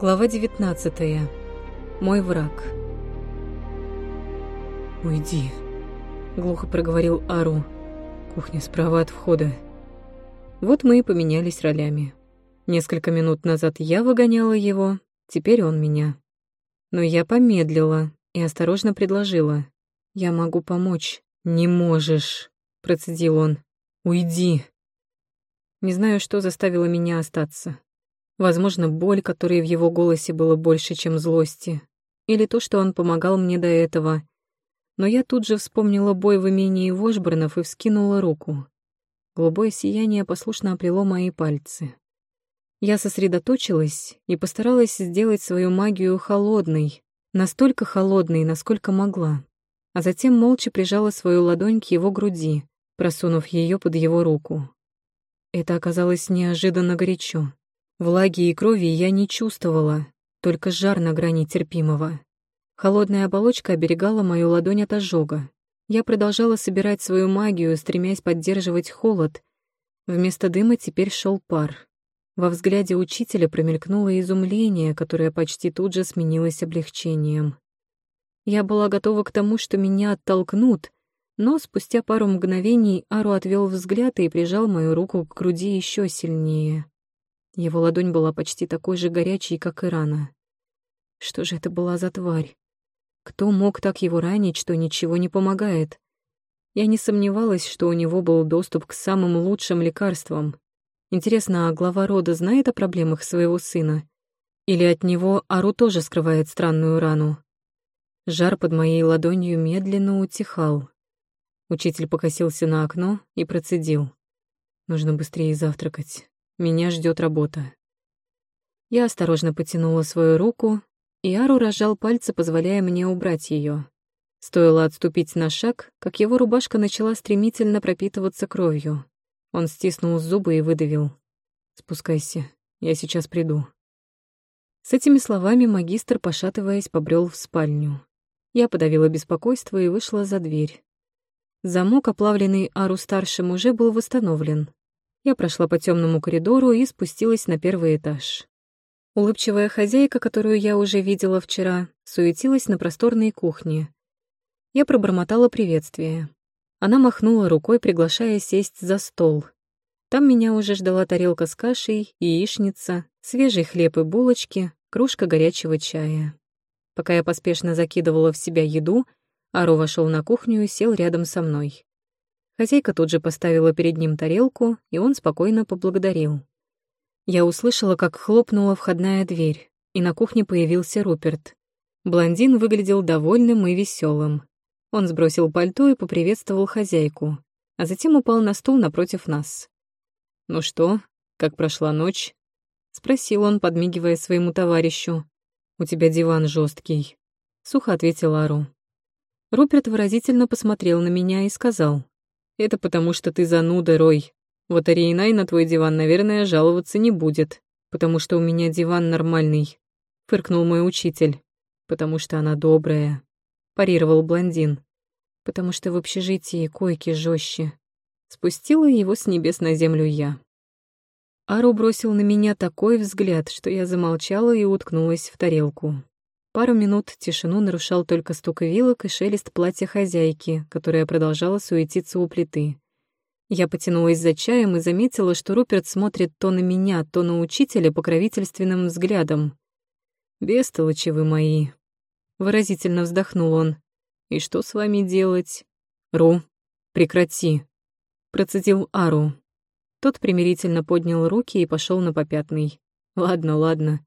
Глава 19. Мой враг. «Уйди», — глухо проговорил Ару. «Кухня справа от входа». Вот мы и поменялись ролями. Несколько минут назад я выгоняла его, теперь он меня. Но я помедлила и осторожно предложила. «Я могу помочь». «Не можешь», — процедил он. «Уйди». Не знаю, что заставило меня остаться. Возможно, боль, которой в его голосе было больше, чем злости. Или то, что он помогал мне до этого. Но я тут же вспомнила бой в имении Вошборнов и вскинула руку. Голубое сияние послушно оплело мои пальцы. Я сосредоточилась и постаралась сделать свою магию холодной, настолько холодной, насколько могла, а затем молча прижала свою ладонь к его груди, просунув ее под его руку. Это оказалось неожиданно горячо. Влаги и крови я не чувствовала, только жар на грани терпимого. Холодная оболочка оберегала мою ладонь от ожога. Я продолжала собирать свою магию, стремясь поддерживать холод. Вместо дыма теперь шел пар. Во взгляде учителя промелькнуло изумление, которое почти тут же сменилось облегчением. Я была готова к тому, что меня оттолкнут, но спустя пару мгновений Ару отвел взгляд и прижал мою руку к груди еще сильнее. Его ладонь была почти такой же горячей, как и рана. Что же это была за тварь? Кто мог так его ранить, что ничего не помогает? Я не сомневалась, что у него был доступ к самым лучшим лекарствам. Интересно, а глава рода знает о проблемах своего сына? Или от него Ару тоже скрывает странную рану? Жар под моей ладонью медленно утихал. Учитель покосился на окно и процедил. Нужно быстрее завтракать. Меня ждет работа. Я осторожно потянула свою руку, и Ару разжал пальцы, позволяя мне убрать ее. Стоило отступить на шаг, как его рубашка начала стремительно пропитываться кровью. Он стиснул зубы и выдавил. «Спускайся, я сейчас приду». С этими словами магистр, пошатываясь, побрел в спальню. Я подавила беспокойство и вышла за дверь. Замок, оплавленный Ару-старшим, уже был восстановлен, я прошла по темному коридору и спустилась на первый этаж. Улыбчивая хозяйка, которую я уже видела вчера, суетилась на просторной кухне. Я пробормотала приветствие. Она махнула рукой, приглашая сесть за стол. Там меня уже ждала тарелка с кашей, яичница, свежий хлеб и булочки, кружка горячего чая. Пока я поспешно закидывала в себя еду, Ару вошел на кухню и сел рядом со мной. Хозяйка тут же поставила перед ним тарелку, и он спокойно поблагодарил. Я услышала, как хлопнула входная дверь, и на кухне появился Руперт. Блондин выглядел довольным и веселым. Он сбросил пальто и поприветствовал хозяйку, а затем упал на стул напротив нас. «Ну что, как прошла ночь?» — спросил он, подмигивая своему товарищу. «У тебя диван жесткий, сухо ответил Ару. Руперт выразительно посмотрел на меня и сказал. Это потому, что ты зануда, Рой. Вот Ариенай на твой диван, наверное, жаловаться не будет, потому что у меня диван нормальный», — фыркнул мой учитель. «Потому что она добрая», — парировал блондин. «Потому что в общежитии койки жестче. Спустила его с небес на землю я. Ару бросил на меня такой взгляд, что я замолчала и уткнулась в тарелку. Пару минут тишину нарушал только стук вилок и шелест платья хозяйки, которая продолжала суетиться у плиты. Я потянулась за чаем и заметила, что Руперт смотрит то на меня, то на учителя покровительственным взглядом. «Бестолочи вы мои!» — выразительно вздохнул он. «И что с вами делать?» «Ру, прекрати!» — процедил Ару. Тот примирительно поднял руки и пошел на попятный. «Ладно, ладно.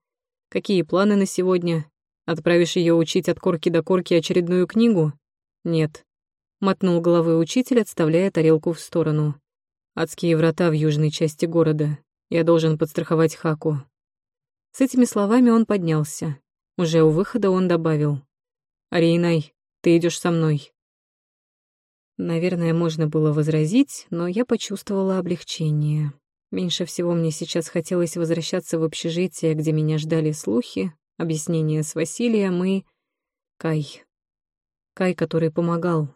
Какие планы на сегодня?» Отправишь ее учить от корки до корки очередную книгу? Нет. Мотнул головой учитель, отставляя тарелку в сторону. Адские врата в южной части города. Я должен подстраховать Хаку. С этими словами он поднялся. Уже у выхода он добавил. «Арейнай, ты идешь со мной». Наверное, можно было возразить, но я почувствовала облегчение. Меньше всего мне сейчас хотелось возвращаться в общежитие, где меня ждали слухи, объяснение с Василием и... Кай. Кай, который помогал,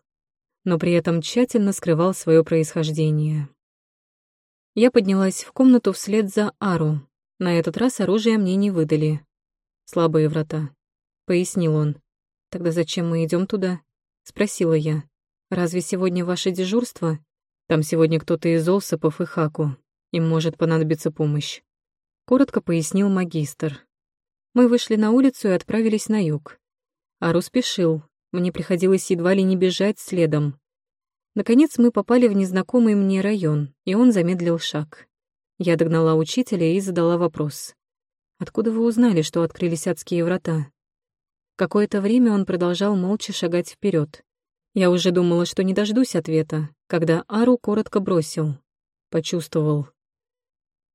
но при этом тщательно скрывал свое происхождение. Я поднялась в комнату вслед за Ару. На этот раз оружие мне не выдали. Слабые врата. Пояснил он. Тогда зачем мы идем туда? Спросила я. Разве сегодня ваше дежурство? Там сегодня кто-то из Олсопов и Хаку. Им может понадобиться помощь. Коротко пояснил магистр. Мы вышли на улицу и отправились на юг. Ару спешил. Мне приходилось едва ли не бежать следом. Наконец мы попали в незнакомый мне район, и он замедлил шаг. Я догнала учителя и задала вопрос. «Откуда вы узнали, что открылись адские врата?» Какое-то время он продолжал молча шагать вперед. Я уже думала, что не дождусь ответа, когда Ару коротко бросил. Почувствовал.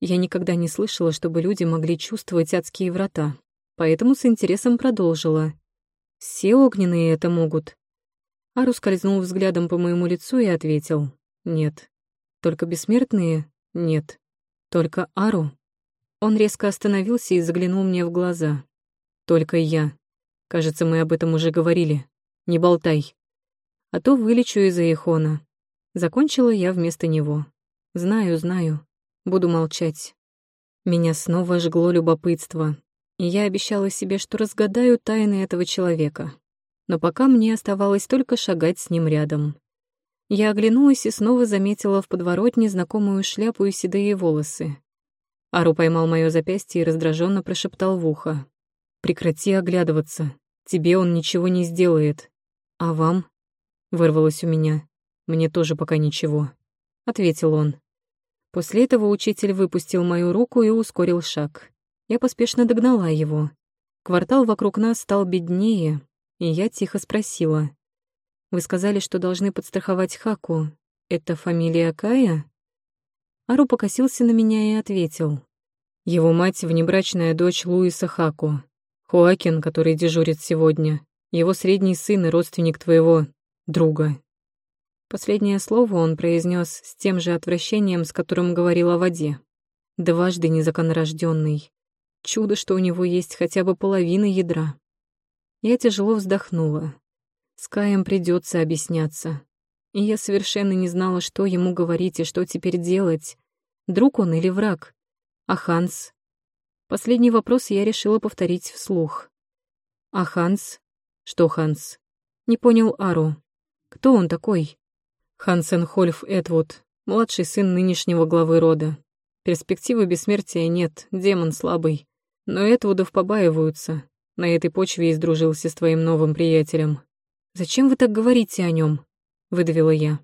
Я никогда не слышала, чтобы люди могли чувствовать адские врата, поэтому с интересом продолжила. «Все огненные это могут». Ару скользнул взглядом по моему лицу и ответил. «Нет». «Только бессмертные? Нет». «Только Ару?» Он резко остановился и заглянул мне в глаза. «Только я. Кажется, мы об этом уже говорили. Не болтай. А то вылечу из-за Ихона». Закончила я вместо него. «Знаю, знаю. Буду молчать». Меня снова жгло любопытство, я обещала себе, что разгадаю тайны этого человека. Но пока мне оставалось только шагать с ним рядом. Я оглянулась и снова заметила в подворотне знакомую шляпу и седые волосы. Ару поймал моё запястье и раздраженно прошептал в ухо. «Прекрати оглядываться. Тебе он ничего не сделает. А вам?» Вырвалось у меня. «Мне тоже пока ничего», — ответил он. После этого учитель выпустил мою руку и ускорил шаг. Я поспешно догнала его. Квартал вокруг нас стал беднее, и я тихо спросила. «Вы сказали, что должны подстраховать Хаку. Это фамилия Кая?» Ару покосился на меня и ответил. «Его мать — внебрачная дочь Луиса Хаку. Хуакин, который дежурит сегодня. Его средний сын и родственник твоего друга». Последнее слово он произнес с тем же отвращением, с которым говорил о воде. Дважды незаконнорожденный. Чудо, что у него есть хотя бы половина ядра. Я тяжело вздохнула. С Каем придется объясняться. И я совершенно не знала, что ему говорить и что теперь делать. Друг он или враг? А Ханс? Последний вопрос я решила повторить вслух. А Ханс? Что Ханс? Не понял Ару. Кто он такой? Хансен Хольф Эдвуд, младший сын нынешнего главы рода. Перспективы бессмертия нет, демон слабый. Но Этвудов побаиваются. На этой почве и сдружился с твоим новым приятелем. «Зачем вы так говорите о нем? выдавила я.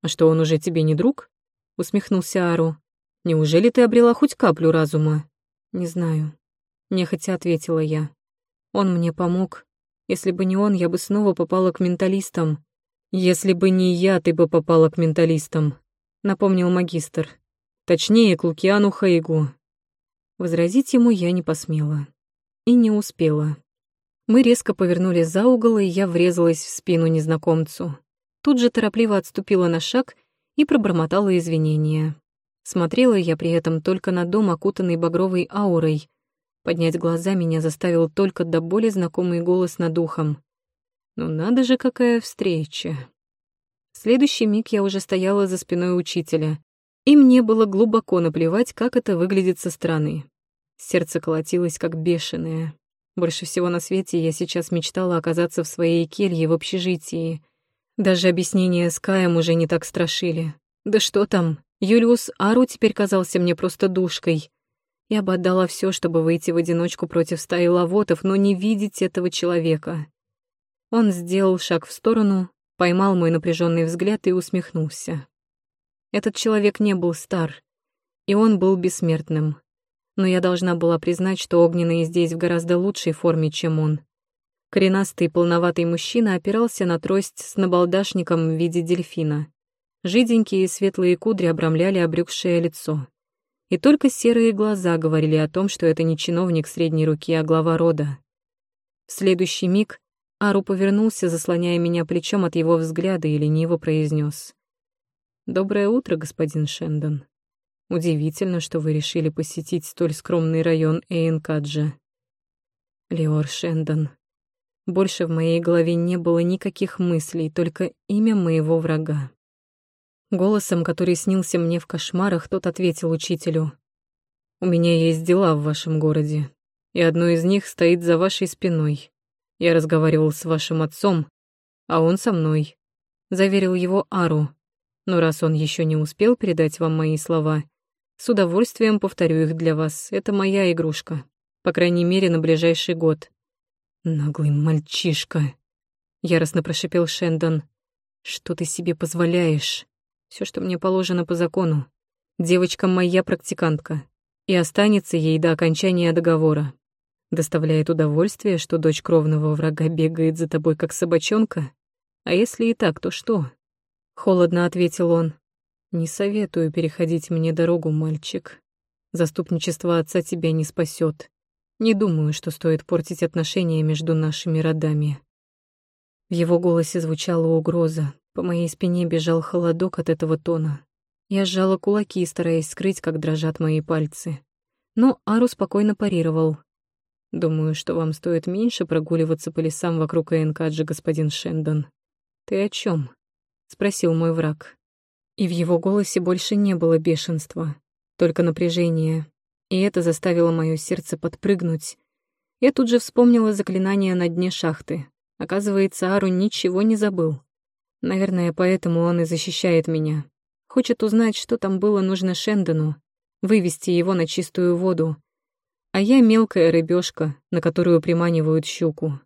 «А что, он уже тебе не друг?» — усмехнулся Ару. «Неужели ты обрела хоть каплю разума?» «Не знаю», — нехотя ответила я. «Он мне помог. Если бы не он, я бы снова попала к менталистам». «Если бы не я, ты бы попала к менталистам», — напомнил магистр. «Точнее, к Лукиану Хаигу. Возразить ему я не посмела. И не успела. Мы резко повернули за угол, и я врезалась в спину незнакомцу. Тут же торопливо отступила на шаг и пробормотала извинения. Смотрела я при этом только на дом, окутанный багровой аурой. Поднять глаза меня заставил только до боли знакомый голос над ухом. «Ну надо же, какая встреча!» В следующий миг я уже стояла за спиной учителя, и мне было глубоко наплевать, как это выглядит со стороны. Сердце колотилось, как бешеное. Больше всего на свете я сейчас мечтала оказаться в своей келье в общежитии. Даже объяснения с Каем уже не так страшили. Да что там, Юлиус Ару теперь казался мне просто душкой. Я бы отдала все, чтобы выйти в одиночку против стаи лавотов, но не видеть этого человека. Он сделал шаг в сторону, поймал мой напряженный взгляд и усмехнулся. Этот человек не был стар, и он был бессмертным. Но я должна была признать, что огненный здесь в гораздо лучшей форме, чем он. Коренастый полноватый мужчина опирался на трость с набалдашником в виде дельфина. Жиденькие светлые кудри обрамляли обрюкшее лицо. И только серые глаза говорили о том, что это не чиновник средней руки, а глава рода. В следующий миг Ару повернулся, заслоняя меня плечом от его взгляда, и лениво произнес: «Доброе утро, господин Шендон. Удивительно, что вы решили посетить столь скромный район Эйнкаджа. Леор Шендон. Больше в моей голове не было никаких мыслей, только имя моего врага. Голосом, который снился мне в кошмарах, тот ответил учителю. «У меня есть дела в вашем городе. и одно из них стоит за вашей спиной. Я разговаривал с вашим отцом, а он со мной», — заверил его Ару. «Но раз он еще не успел передать вам мои слова, с удовольствием повторю их для вас. Это моя игрушка, по крайней мере, на ближайший год». «Наглый мальчишка», — яростно прошипел Шендон. «Что ты себе позволяешь? Все, что мне положено по закону. Девочка моя практикантка, и останется ей до окончания договора. Доставляет удовольствие, что дочь кровного врага бегает за тобой, как собачонка? А если и так, то что?» Холодно ответил он. «Не советую переходить мне дорогу, мальчик. Заступничество отца тебя не спасет. Не думаю, что стоит портить отношения между нашими родами». В его голосе звучала угроза. По моей спине бежал холодок от этого тона. Я сжала кулаки, стараясь скрыть, как дрожат мои пальцы. Но Ару спокойно парировал. «Думаю, что вам стоит меньше прогуливаться по лесам вокруг Энкаджи, господин Шендон. Ты о чем? Спросил мой враг. И в его голосе больше не было бешенства, только напряжение. И это заставило мое сердце подпрыгнуть. Я тут же вспомнила заклинание на дне шахты. Оказывается, Ару ничего не забыл. Наверное, поэтому он и защищает меня. Хочет узнать, что там было нужно Шендону, вывести его на чистую воду. А я мелкая рыбешка, на которую приманивают щуку.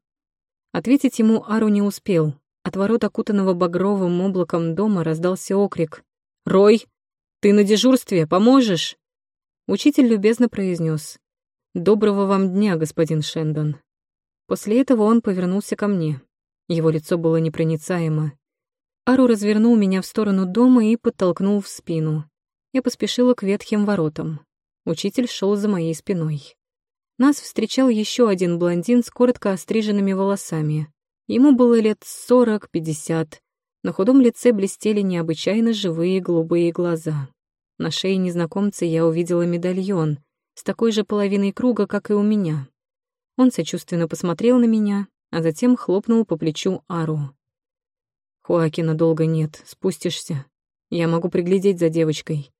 Ответить ему Ару не успел. От ворот окутанного багровым облаком дома раздался окрик. «Рой, ты на дежурстве, поможешь?» Учитель любезно произнес. «Доброго вам дня, господин Шендон». После этого он повернулся ко мне. Его лицо было непроницаемо. Ару развернул меня в сторону дома и подтолкнул в спину. Я поспешила к ветхим воротам. Учитель шел за моей спиной. Нас встречал еще один блондин с коротко остриженными волосами. Ему было лет сорок-пятьдесят. На худом лице блестели необычайно живые голубые глаза. На шее незнакомца я увидела медальон с такой же половиной круга, как и у меня. Он сочувственно посмотрел на меня, а затем хлопнул по плечу Ару. «Хуакина долго нет, спустишься. Я могу приглядеть за девочкой».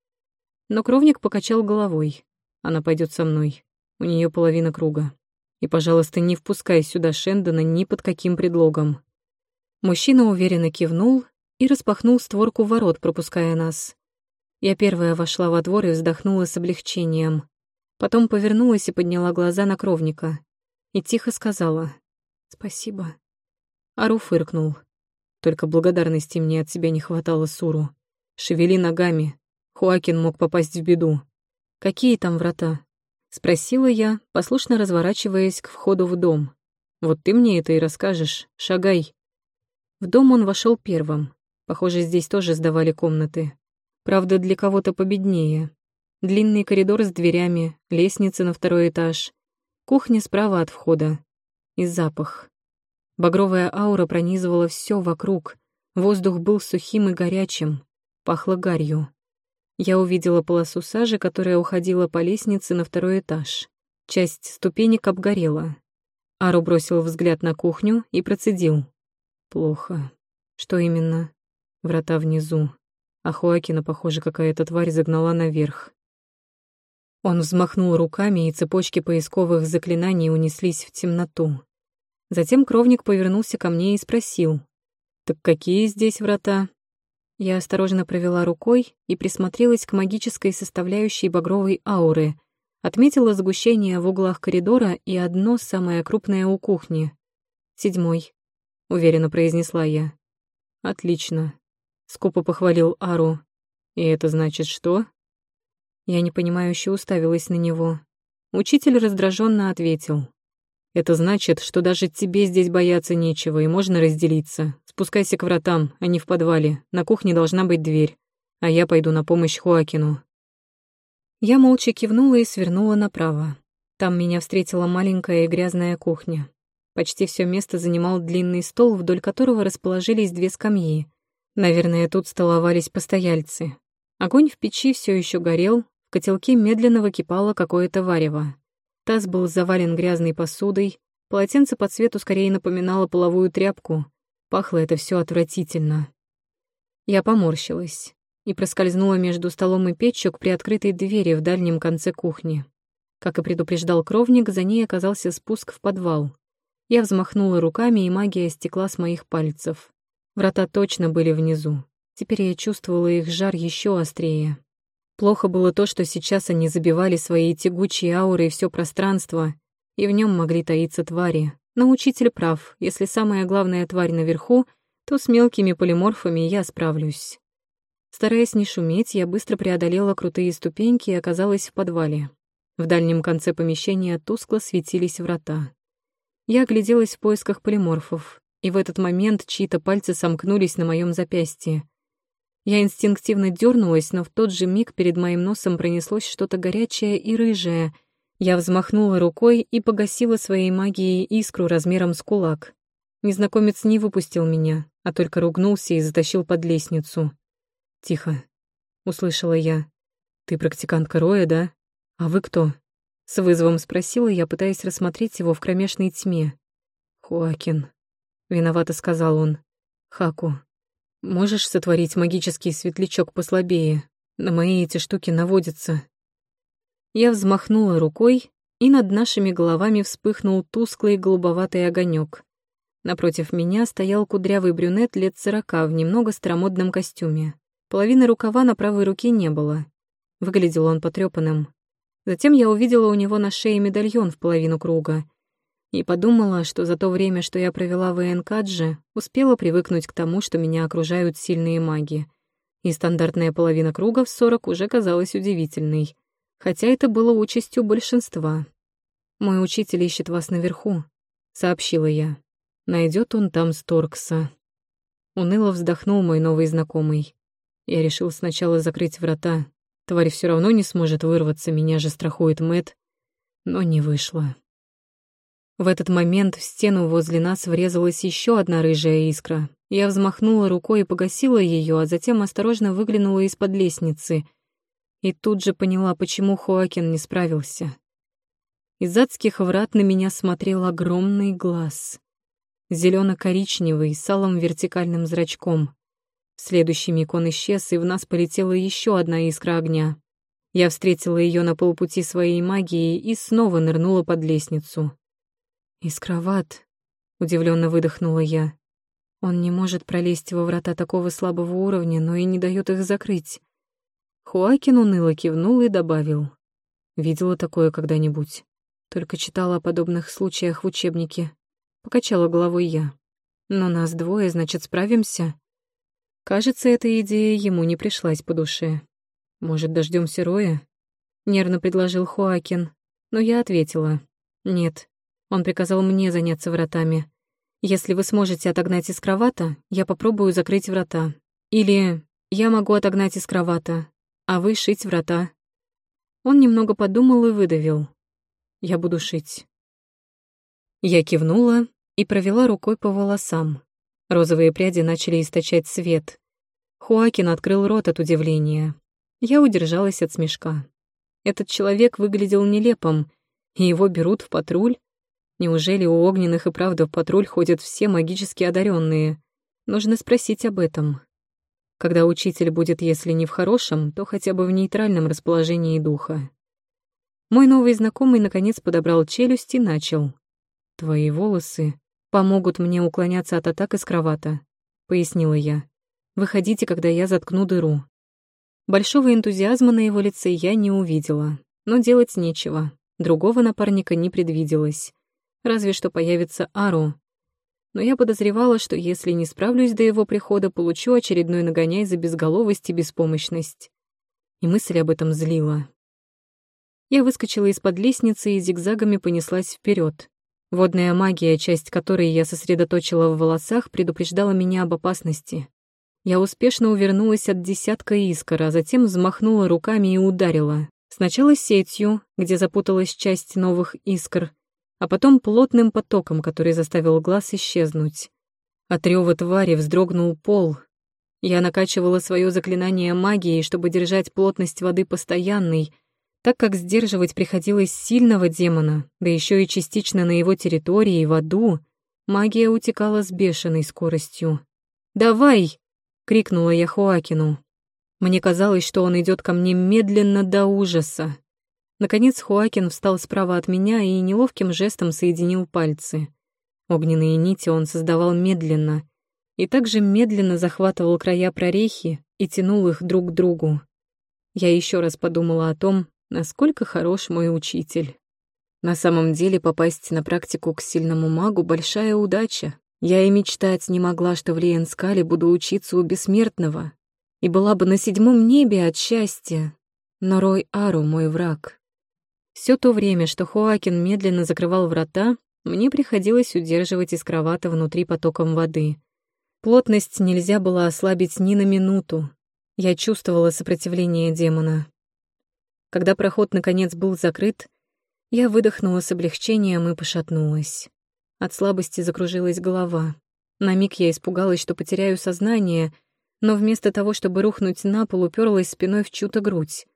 Но кровник покачал головой. Она пойдет со мной. У нее половина круга. И, пожалуйста, не впускай сюда Шендона ни под каким предлогом. Мужчина уверенно кивнул и распахнул створку ворот, пропуская нас. Я первая вошла во двор и вздохнула с облегчением. Потом повернулась и подняла глаза на кровника и тихо сказала «Спасибо». Ару фыркнул. Только благодарности мне от себя не хватало, Суру. Шевели ногами. Хуакин мог попасть в беду. Какие там врата? Спросила я, послушно разворачиваясь к входу в дом. Вот ты мне это и расскажешь. Шагай. В дом он вошел первым. Похоже, здесь тоже сдавали комнаты. Правда, для кого-то победнее. Длинный коридор с дверями, лестница на второй этаж, Кухня справа от входа. И запах. Багровая аура пронизывала все вокруг. Воздух был сухим и горячим. Пахло гарью. Я увидела полосу сажи, которая уходила по лестнице на второй этаж. Часть ступенек обгорела. Ару бросил взгляд на кухню и процедил. Плохо. Что именно? Врата внизу. А Хуакина, похоже, какая-то тварь загнала наверх. Он взмахнул руками, и цепочки поисковых заклинаний унеслись в темноту. Затем кровник повернулся ко мне и спросил. «Так какие здесь врата?» Я осторожно провела рукой и присмотрелась к магической составляющей багровой ауры, отметила сгущение в углах коридора и одно самое крупное у кухни. «Седьмой», — уверенно произнесла я. «Отлично», — скупо похвалил Ару. «И это значит что?» Я непонимающе уставилась на него. Учитель раздраженно ответил. «Это значит, что даже тебе здесь бояться нечего, и можно разделиться. Спускайся к вратам, а не в подвале. На кухне должна быть дверь. А я пойду на помощь Хуакину». Я молча кивнула и свернула направо. Там меня встретила маленькая и грязная кухня. Почти все место занимал длинный стол, вдоль которого расположились две скамьи. Наверное, тут столовались постояльцы. Огонь в печи все еще горел, в котелке медленно выкипало какое-то варево. Таз был завален грязной посудой, полотенце по цвету скорее напоминало половую тряпку. Пахло это все отвратительно. Я поморщилась и проскользнула между столом и печью к приоткрытой двери в дальнем конце кухни. Как и предупреждал кровник, за ней оказался спуск в подвал. Я взмахнула руками, и магия стекла с моих пальцев. Врата точно были внизу. Теперь я чувствовала их жар еще острее. Плохо было то, что сейчас они забивали свои тягучие ауры все пространство, и в нем могли таиться твари. Но учитель прав, если самая главная тварь наверху, то с мелкими полиморфами я справлюсь. Стараясь не шуметь, я быстро преодолела крутые ступеньки и оказалась в подвале. В дальнем конце помещения тускло светились врата. Я огляделась в поисках полиморфов, и в этот момент чьи-то пальцы сомкнулись на моем запястье. Я инстинктивно дернулась, но в тот же миг перед моим носом пронеслось что-то горячее и рыжее. Я взмахнула рукой и погасила своей магией искру размером с кулак. Незнакомец не выпустил меня, а только ругнулся и затащил под лестницу. «Тихо», — услышала я. «Ты практикантка Роя, да? А вы кто?» С вызовом спросила я, пытаясь рассмотреть его в кромешной тьме. «Хуакин», — виновато сказал он. «Хаку, Можешь сотворить магический светлячок послабее? На мои эти штуки наводятся. Я взмахнула рукой, и над нашими головами вспыхнул тусклый голубоватый огонек. Напротив меня стоял кудрявый брюнет лет сорока в немного старомодном костюме. Половины рукава на правой руке не было. Выглядел он потрёпанным. Затем я увидела у него на шее медальон в половину круга — и подумала, что за то время, что я провела в Энкадже, успела привыкнуть к тому, что меня окружают сильные маги. И стандартная половина круга в сорок уже казалась удивительной, хотя это было участью большинства. «Мой учитель ищет вас наверху», — сообщила я. Найдет он там Сторкса». Уныло вздохнул мой новый знакомый. Я решил сначала закрыть врата. Тварь все равно не сможет вырваться, меня же страхует Мэт, но не вышло. В этот момент в стену возле нас врезалась еще одна рыжая искра. Я взмахнула рукой и погасила ее, а затем осторожно выглянула из-под лестницы. И тут же поняла, почему Хоакин не справился. Из адских врат на меня смотрел огромный глаз. зелено коричневый с алым вертикальным зрачком. В следующий миг он исчез, и в нас полетела еще одна искра огня. Я встретила ее на полпути своей магии и снова нырнула под лестницу. «Искроват», — удивленно выдохнула я. «Он не может пролезть во врата такого слабого уровня, но и не дает их закрыть». Хуакин уныло кивнул и добавил. «Видела такое когда-нибудь? Только читала о подобных случаях в учебнике. Покачала головой я. Но нас двое, значит, справимся?» Кажется, эта идея ему не пришлась по душе. «Может, дождемся Роя?» — нервно предложил Хуакин. Но я ответила. «Нет, он приказал мне заняться вратами. Если вы сможете отогнать из кровата, я попробую закрыть врата. Или я могу отогнать из кровата, а вы шить врата. Он немного подумал и выдавил. Я буду шить. Я кивнула и провела рукой по волосам. Розовые пряди начали источать свет. Хуакин открыл рот от удивления. Я удержалась от смешка. Этот человек выглядел нелепым, и его берут в патруль. Неужели у огненных и правда в патруль ходят все магически одаренные? Нужно спросить об этом. Когда учитель будет, если не в хорошем, то хотя бы в нейтральном расположении духа. Мой новый знакомый наконец подобрал челюсть и начал. «Твои волосы помогут мне уклоняться от атак из кровата», — пояснила я. «Выходите, когда я заткну дыру». Большого энтузиазма на его лице я не увидела, но делать нечего. Другого напарника не предвиделось разве что появится Ару. Но я подозревала, что если не справлюсь до его прихода, получу очередной нагоняй за безголовость и беспомощность. И мысль об этом злила. Я выскочила из-под лестницы и зигзагами понеслась вперед. Водная магия, часть которой я сосредоточила в волосах, предупреждала меня об опасности. Я успешно увернулась от десятка искр, а затем взмахнула руками и ударила. Сначала сетью, где запуталась часть новых искр, а потом плотным потоком, который заставил глаз исчезнуть. От рёва твари вздрогнул пол. Я накачивала свое заклинание магией, чтобы держать плотность воды постоянной, так как сдерживать приходилось сильного демона, да еще и частично на его территории, в аду, магия утекала с бешеной скоростью. «Давай!» — крикнула я Хуакину. Мне казалось, что он идет ко мне медленно до ужаса. Наконец Хуакин встал справа от меня и неловким жестом соединил пальцы. Огненные нити он создавал медленно и также медленно захватывал края прорехи и тянул их друг к другу. Я еще раз подумала о том, насколько хорош мой учитель. На самом деле попасть на практику к сильному магу — большая удача. Я и мечтать не могла, что в Лиенскале буду учиться у бессмертного, и была бы на седьмом небе от счастья. Но Рой Ару — мой враг. Все то время, что Хоакин медленно закрывал врата, мне приходилось удерживать из кровата внутри потоком воды. Плотность нельзя было ослабить ни на минуту. Я чувствовала сопротивление демона. Когда проход наконец был закрыт, я выдохнула с облегчением и пошатнулась. От слабости закружилась голова. На миг я испугалась, что потеряю сознание, но вместо того, чтобы рухнуть на пол, уперлась спиной в чью-то грудь.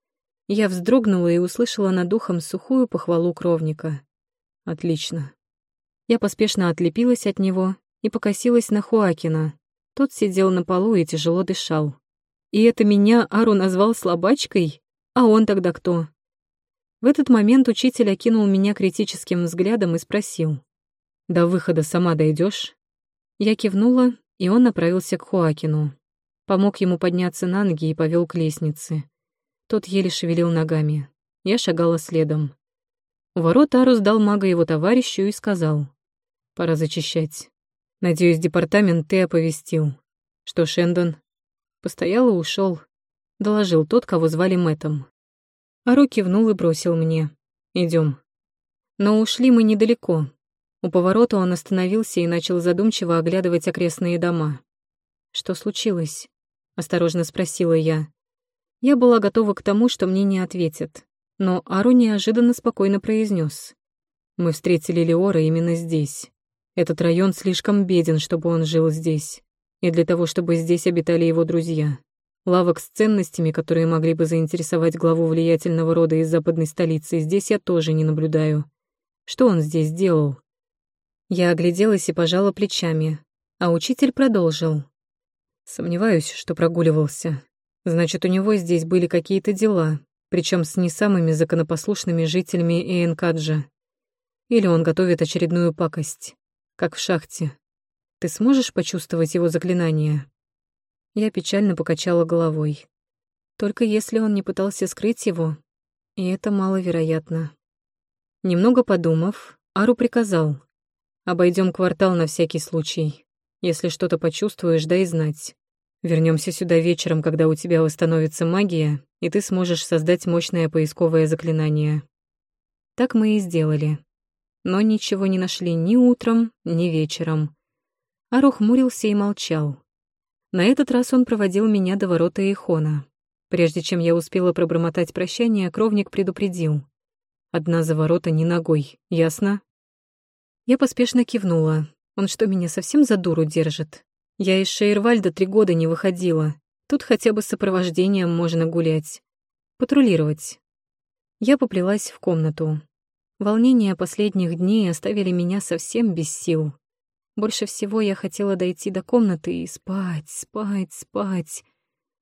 Я вздрогнула и услышала над ухом сухую похвалу кровника. Отлично. Я поспешно отлепилась от него и покосилась на Хуакина. Тот сидел на полу и тяжело дышал. И это меня Ару назвал слабачкой? А он тогда кто? В этот момент учитель окинул меня критическим взглядом и спросил. «До выхода сама дойдешь? Я кивнула, и он направился к Хуакину. Помог ему подняться на ноги и повел к лестнице. Тот еле шевелил ногами. Я шагала следом. У ворот Арус дал мага его товарищу и сказал. Пора зачищать. Надеюсь, департамент ты оповестил. Что, Шендон? Постоял и ушел. Доложил тот, кого звали Мэтом. Ару кивнул и бросил мне. Идем. Но ушли мы недалеко. У поворота он остановился и начал задумчиво оглядывать окрестные дома. «Что случилось?» — осторожно спросила я. Я была готова к тому, что мне не ответят. Но Ару неожиданно спокойно произнес: «Мы встретили Леора именно здесь. Этот район слишком беден, чтобы он жил здесь, и для того, чтобы здесь обитали его друзья. Лавок с ценностями, которые могли бы заинтересовать главу влиятельного рода из западной столицы, здесь я тоже не наблюдаю. Что он здесь делал? Я огляделась и пожала плечами, а учитель продолжил. Сомневаюсь, что прогуливался. Значит, у него здесь были какие-то дела, причем с не самыми законопослушными жителями Эйнкаджа. Или он готовит очередную пакость как в шахте. Ты сможешь почувствовать его заклинание?» Я печально покачала головой. Только если он не пытался скрыть его, и это маловероятно. Немного подумав, Ару приказал. «Обойдем квартал на всякий случай. Если что-то почувствуешь, дай знать. Вернемся сюда вечером, когда у тебя восстановится магия, и ты сможешь создать мощное поисковое заклинание». Так мы и сделали но ничего не нашли ни утром, ни вечером. Ару хмурился и молчал. На этот раз он проводил меня до ворота Ихона. Прежде чем я успела пробормотать прощание, кровник предупредил. «Одна за ворота не ногой, ясно?» Я поспешно кивнула. Он что, меня совсем за дуру держит? Я из Шейрвальда три года не выходила. Тут хотя бы с сопровождением можно гулять. Патрулировать. Я поплелась в комнату. Волнения последних дней оставили меня совсем без сил. Больше всего я хотела дойти до комнаты и спать, спать, спать.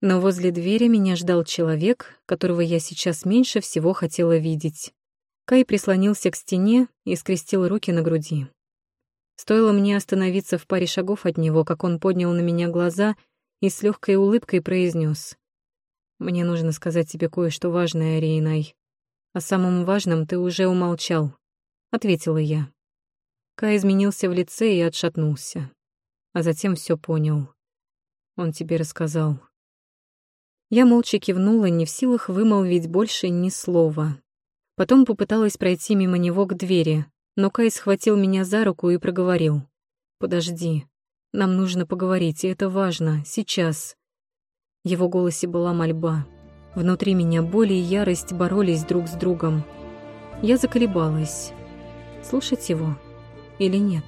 Но возле двери меня ждал человек, которого я сейчас меньше всего хотела видеть. Кай прислонился к стене и скрестил руки на груди. Стоило мне остановиться в паре шагов от него, как он поднял на меня глаза и с легкой улыбкой произнес: «Мне нужно сказать тебе кое-что важное, Рейнай. О самом важном ты уже умолчал, ответила я. Кай изменился в лице и отшатнулся, а затем все понял. Он тебе рассказал. Я молча кивнула, не в силах вымолвить больше ни слова. Потом попыталась пройти мимо него к двери, но Кай схватил меня за руку и проговорил. «Подожди, нам нужно поговорить, и это важно, сейчас». В его голосе была мольба. Внутри меня боль и ярость боролись друг с другом. Я заколебалась. Слушать его или нет?